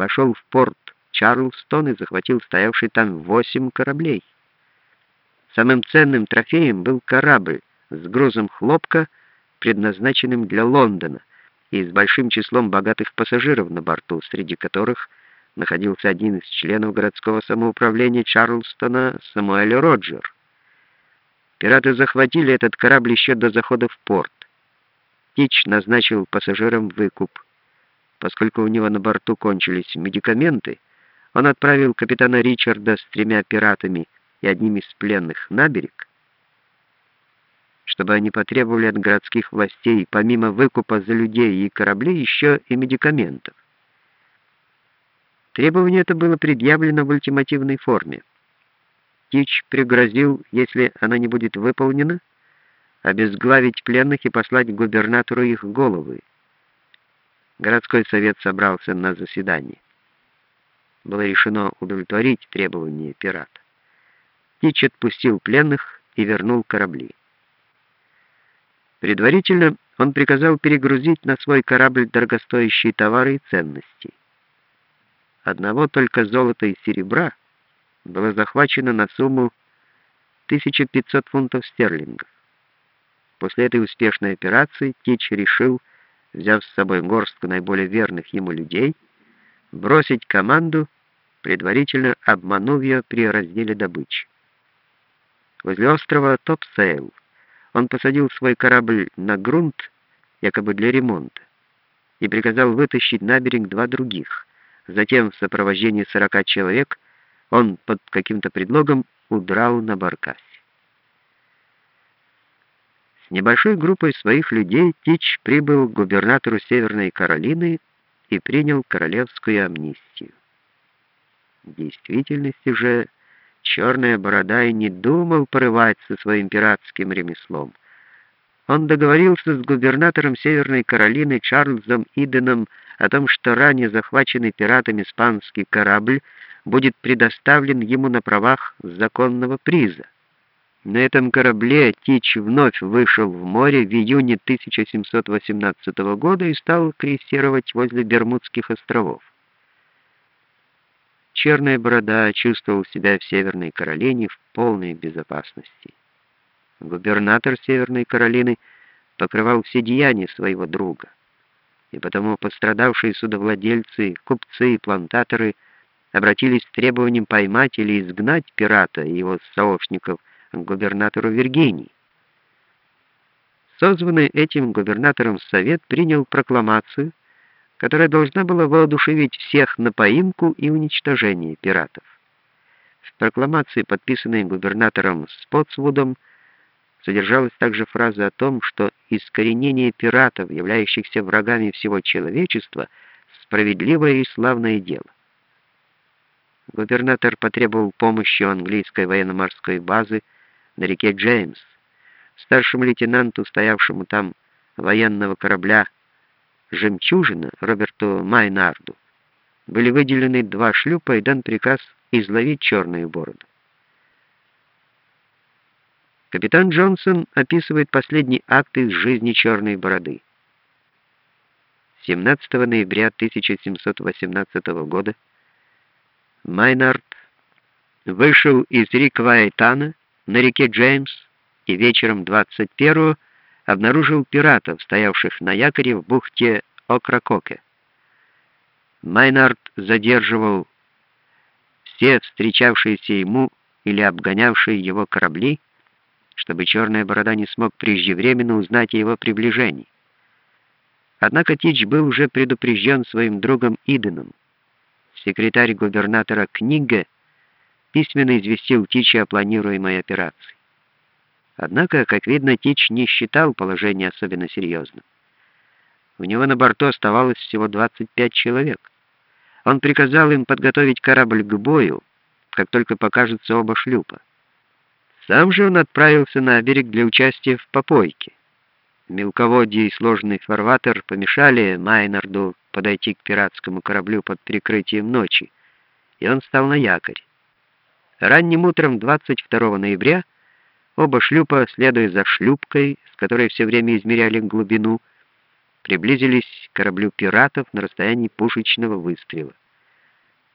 вошел в порт Чарльстон и захватил стоявший там восемь кораблей. Самым ценным трофеем был корабль с грузом хлопка, предназначенным для Лондона, и с большим числом богатых пассажиров на борту, среди которых находился один из членов городского самоуправления Чарльстона Самуэль Роджер. Пираты захватили этот корабль еще до захода в порт. Тич назначил пассажирам выкуп. Поскольку у него на борту кончились медикаменты, он отправил капитана Ричарда с тремя пиратами и одним из пленных на берег, чтобы они потребовали от городских властей, помимо выкупа за людей и корабли, еще и медикаментов. Требование это было предъявлено в ультимативной форме. Тич пригрозил, если она не будет выполнена, обезглавить пленных и послать губернатору их головы. Городской совет собрался на заседание. Было решено удовлетворить требования пирата. Тич отпустил пленных и вернул корабли. Предварительно он приказал перегрузить на свой корабль дорогостоящие товары и ценности. Одного только золота и серебра было захвачено на сумму 1500 фунтов стерлингов. После этой успешной операции Тич решил, взяв с собой горстку наиболее верных ему людей, бросить команду, предварительно обманув ее при разделе добычи. Возле острова Топсейл он посадил свой корабль на грунт, якобы для ремонта, и приказал вытащить на берег два других. Затем в сопровождении 40 человек он под каким-то предлогом удрал на баркасе. Небольшой группой своих людей Тич прибыл к губернатору Северной Каролины и принял королевскую амнистию. В действительности же Черная борода и не думал порывать со своим пиратским ремеслом. Он договорился с губернатором Северной Каролины Чарльзом Иденом о том, что ранее захваченный пиратами испанский корабль будет предоставлен ему на правах законного приза. На этом корабле Тич вновь вышел в море в июне 1718 года и стал крейсировать возле Бермудских островов. Черная борода чувствовал себя в Северной Каролине в полной безопасности. Губернатор Северной Каролины покрывал все деяния своего друга, и потому пострадавшие судовладельцы, купцы и плантаторы обратились с требованием поймать или изгнать пирата и его сообщников губернатору Виргинии. Созванный этим губернатором совет принял прокламацию, которая должна была воодушевить всех на поимку и уничтожение пиратов. В прокламации, подписанной губернатором Спотсвудом, содержалась также фраза о том, что искоренение пиратов, являющихся врагами всего человечества, справедливое и славное дело. Губернатор потребовал помощи у английской военно-морской базы на реке Джеймс. Старшему лейтенанту, стоявшему там военного корабля «Жемчужина» Роберту Майнарду были выделены два шлюпа и дан приказ изловить черную бороду. Капитан Джонсон описывает последний акт из жизни черной бороды. 17 ноября 1718 года Майнард вышел из Риквайтана на реке Джеймс и вечером 21 обнаружил пиратов, стоявших на якоре в бухте Окракоке. Майнард задерживал все встречавшиеся ему или обгонявшие его корабли, чтобы Черная Борода не смог преждевременно узнать о его приближении. Однако Тич был уже предупрежден своим другом Иденом. Секретарь губернатора Книга письменно известил Тича о планируемой операции. Однако, как видно, Тич не считал положение особенно серьезным. У него на борту оставалось всего 25 человек. Он приказал им подготовить корабль к бою, как только покажутся оба шлюпа. Сам же он отправился на берег для участия в попойке. Мелководье и сложный фарватер помешали Майнарду подойти к пиратскому кораблю под прикрытием ночи, и он стал на якорь. Ранним утром 22 ноября Оба шлюпа, следуя за шлюпкой, с которой все время измеряли глубину, приблизились к кораблю пиратов на расстоянии пушечного выстрела.